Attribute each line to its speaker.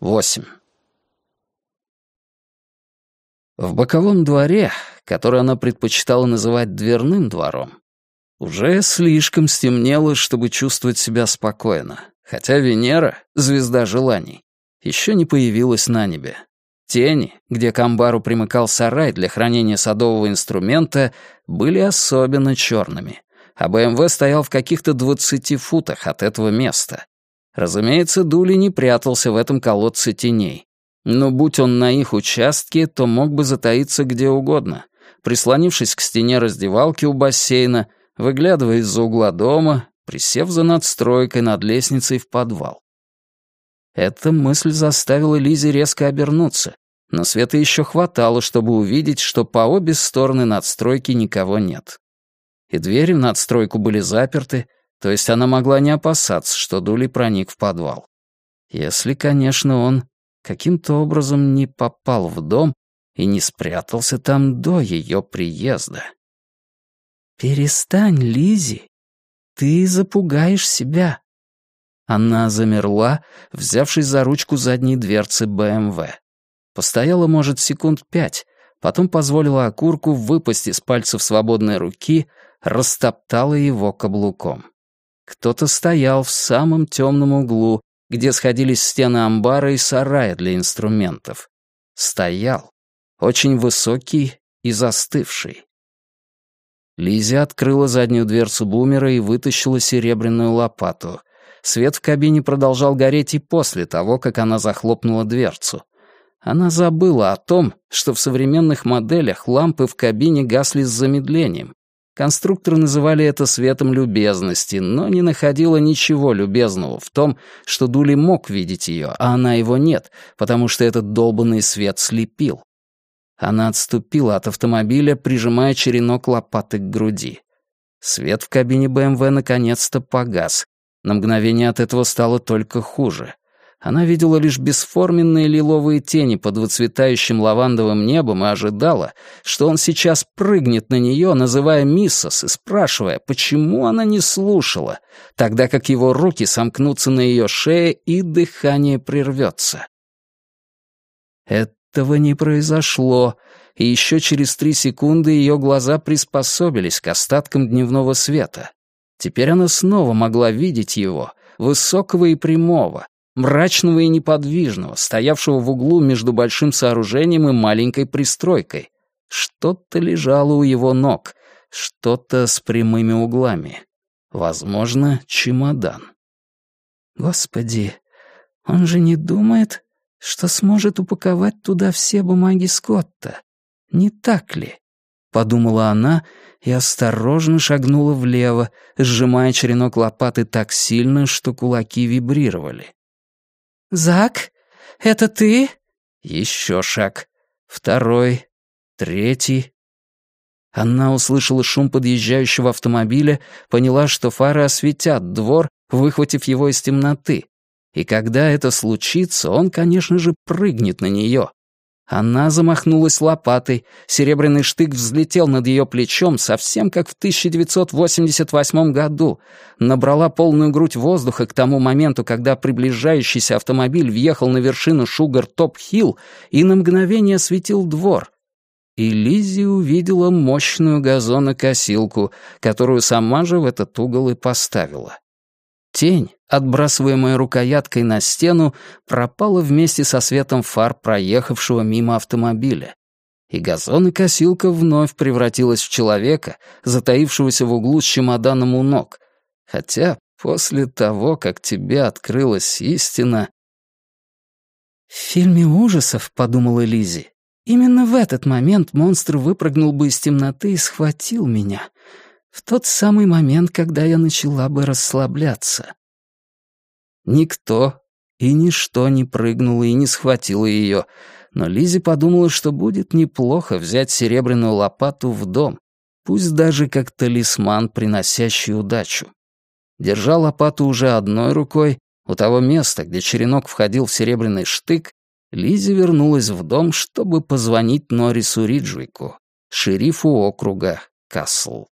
Speaker 1: 8. В боковом дворе, который она предпочитала называть дверным двором, уже слишком стемнело, чтобы чувствовать себя спокойно, хотя Венера, звезда желаний, еще не появилась на небе. Тени, где к амбару примыкал сарай для хранения садового инструмента, были особенно черными, а БМВ стоял в каких-то двадцати футах от этого места. Разумеется, Дули не прятался в этом колодце теней. Но будь он на их участке, то мог бы затаиться где угодно, прислонившись к стене раздевалки у бассейна, выглядывая из-за угла дома, присев за надстройкой над лестницей в подвал. Эта мысль заставила Лизи резко обернуться, но света еще хватало, чтобы увидеть, что по обе стороны надстройки никого нет. И двери в надстройку были заперты, то есть она могла не опасаться, что Дули проник в подвал. Если, конечно, он каким-то образом не попал в дом и не спрятался там до ее приезда. «Перестань, Лизи, ты запугаешь себя». Она замерла, взявшись за ручку задней дверцы БМВ. Постояла, может, секунд пять, потом позволила окурку выпасть из пальцев свободной руки, растоптала его каблуком. Кто-то стоял в самом темном углу, где сходились стены амбара и сарая для инструментов. Стоял. Очень высокий и застывший. Лизи открыла заднюю дверцу бумера и вытащила серебряную лопату. Свет в кабине продолжал гореть и после того, как она захлопнула дверцу. Она забыла о том, что в современных моделях лампы в кабине гасли с замедлением, Конструкторы называли это светом любезности, но не находила ничего любезного в том, что Дули мог видеть ее, а она его нет, потому что этот долбанный свет слепил. Она отступила от автомобиля, прижимая черенок лопаты к груди. Свет в кабине БМВ наконец-то погас. На мгновение от этого стало только хуже. Она видела лишь бесформенные лиловые тени под выцветающим лавандовым небом и ожидала, что он сейчас прыгнет на нее, называя миссос и спрашивая, почему она не слушала, тогда как его руки сомкнутся на ее шее и дыхание прервется. Этого не произошло, и еще через три секунды ее глаза приспособились к остаткам дневного света. Теперь она снова могла видеть его, высокого и прямого, мрачного и неподвижного, стоявшего в углу между большим сооружением и маленькой пристройкой. Что-то лежало у его ног, что-то с прямыми углами. Возможно, чемодан. Господи, он же не думает, что сможет упаковать туда все бумаги Скотта. Не так ли? Подумала она и осторожно шагнула влево, сжимая черенок лопаты так сильно, что кулаки вибрировали. «Зак, это ты?» Еще шаг. Второй. Третий. Она услышала шум подъезжающего автомобиля, поняла, что фары осветят двор, выхватив его из темноты. И когда это случится, он, конечно же, прыгнет на нее. Она замахнулась лопатой, серебряный штык взлетел над ее плечом, совсем как в 1988 году, набрала полную грудь воздуха к тому моменту, когда приближающийся автомобиль въехал на вершину Шугар-Топ-Хилл и на мгновение осветил двор. И Лиззи увидела мощную газонокосилку, которую сама же в этот угол и поставила. Тень, отбрасываемая рукояткой на стену, пропала вместе со светом фар проехавшего мимо автомобиля. И газонокосилка вновь превратилась в человека, затаившегося в углу с чемоданом у ног. Хотя после того, как тебе открылась истина... «В фильме ужасов», — подумала Лизи, — «именно в этот момент монстр выпрыгнул бы из темноты и схватил меня, в тот самый момент, когда я начала бы расслабляться. Никто и ничто не прыгнуло и не схватило ее, но Лизи подумала, что будет неплохо взять серебряную лопату в дом, пусть даже как талисман, приносящий удачу. Держа лопату уже одной рукой, у того места, где черенок входил в серебряный штык, Лизи вернулась в дом, чтобы позвонить Норрису Риджвику, шерифу округа Касл.